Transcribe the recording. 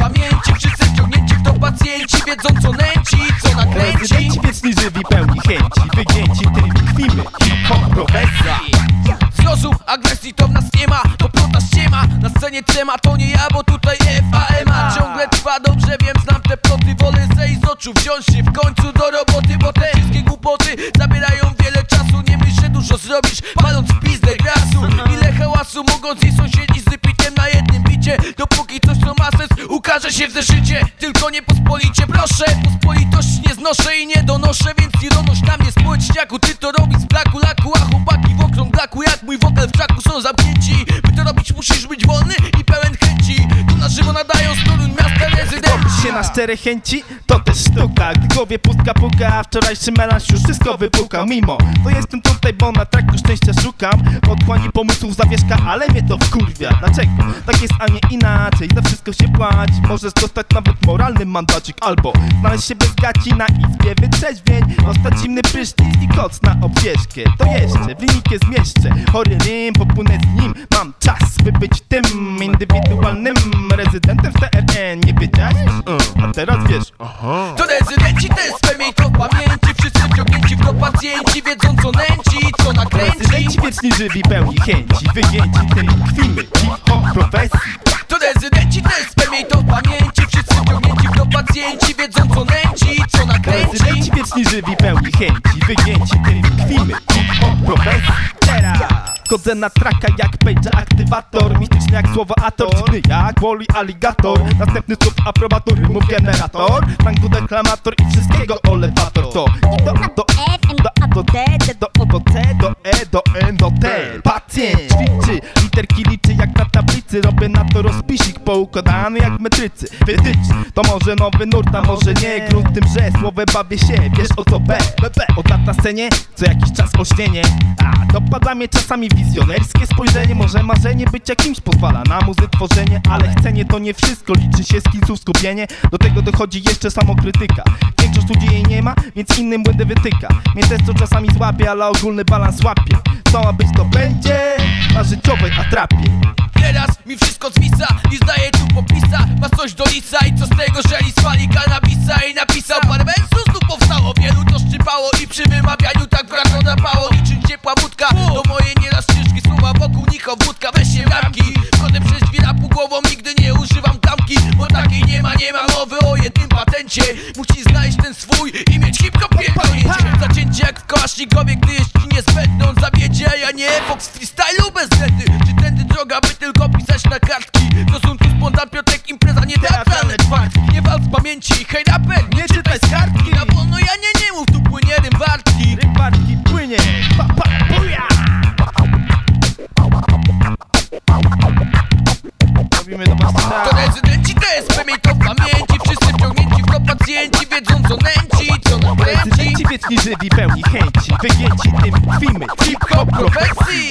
pamięci. Wszyscy wciągnięci w to pacjenci Wiedzą co nęci, co nakręci. Rezydenci wieczni żywi pełni chęci. Wygięci tym tkwimy Hip-hop profesja. Znowu agresji to w nas nie ma To prota ściema Na scenie trema to nie ja, bo tutaj FAMA Ciągle trwa, dobrze wiem, znam te ploty Wolę zejść z oczu, wziąć się w końcu do roboty Bo te wszystkie głupoty zabierają wiele czasu. Nie myśl, że dużo zrobisz, paląc w pizdę grasu. Ile hałasu mogą zjeść sąsiedzi z wypiciem na jednym bicie Dopóki coś co ma sens ukaże się w zeszycie Tylko nie pospolicie, proszę Pospolitość nie znoszę i nie donoszę Więc nie donoś na mnie społeczniaku Ty to robisz z braku laku, a chłopaki w okrąglaku Jak mój wokal w czaku są zamknięci na szczere chęci, to też sztuka. Gdy głowie pustka puka, a wczorajszy melanż już wszystko wypukał Mimo, to jestem tutaj, bo na traku szczęścia szukam. Odchłani pomysłów zawieszka, ale mnie to wkurwia. Dlaczego? Tak jest, a nie inaczej, za wszystko się płaci Możesz dostać nawet moralny mandacik Albo znaleźć się bez gaci na izbie wytrzeźwień. Dostać zimny prysznic i koc na obwieżkę To jeszcze, w linikę zmieszczę. Chory rym, popłynę z nim. Mam czas, by być tym indywidualnym rezydentem w wiedziałeś? Wiesz. To rezydenci test, miej to w pamięci. Wszyscy wciągnięci w to pacjenci Wiedzą co nęci, co nakręci. Rezydenci wieczni żywi pełni chęci Wygięci tym tkwimy Hip-hop profesji. To rezydenci test, miej to w pamięci. Wszyscy wciągnięci w to pacjenci Wiedzą co nęci, co nakręci. Rezydenci wieczni żywi pełni chęci Wygięci tym tkwimy Hip-hop profesji. Teraz Chodzę na traka jak page aktywator Mistyczny jak słowo ator Dziwny jak woli aligator Następny słów aprobator Rymów generator Franku deklamator i wszystkiego olewator To i do do do do do O tablicy Robię na to rozpisik poukładany jak metrycy. Wytycz To może nowy nurt, a może nie. Grunt tym, że słowem bawię się Wiesz o co B, B, B. Od lat na scenie co jakiś czas ośnienie. A dopada mnie czasami wizjonerskie spojrzenie. Może marzenie być jakimś pozwala na muzy tworzenie. Ale chcenie to nie wszystko, liczy się skillsów skupienie. Do tego dochodzi jeszcze samokrytyka. Większość ludzi jej nie ma, więc innym błędy wytyka. Mnie też to czasami złapie, ale ogólny balans łapie. Co ma być to będzie na życiowej atrapie Teraz mi wszystko zwisa i zdaje tu popisa. Ma coś do lisa i co z tego, że lis fali kanabisa I napisał parę wersów, tu powstało Wielu to szczypało i przy wymawianiu tak brawo napało Niczym ciepła wódka, to moje nieraz ciężkie słowa Wokół nich wódka, weź się bramki Chodzę przez drzwi rapu głową, nigdy nie używam tamki Bo takiej nie ma, nie ma mowy o jednym patencie. Musisz znaleźć ten swój i mieć hip-hop pierdolnięcie. Zacięcie jak w kałasznikowie, gdy droga, by tylko pisać na kartki. Tu spontan, piotek, impreza, nie teatralne czwartki Nie wal z pamięci, hej raper, nie czytaj z kartki. Na wolno ja nie, nie mów, tu płynie rym wartki. Rybarki płynie, pa pa buja! Robimy do was To rezydenci TSP, miej to w pamięci. Wszyscy wciągnięci w to pacjenci Wiedzą co nęci, co nakręci Rezydenci wieczni żywi pełni chęci. Wygięci tym tkwimy Hip-hop profesji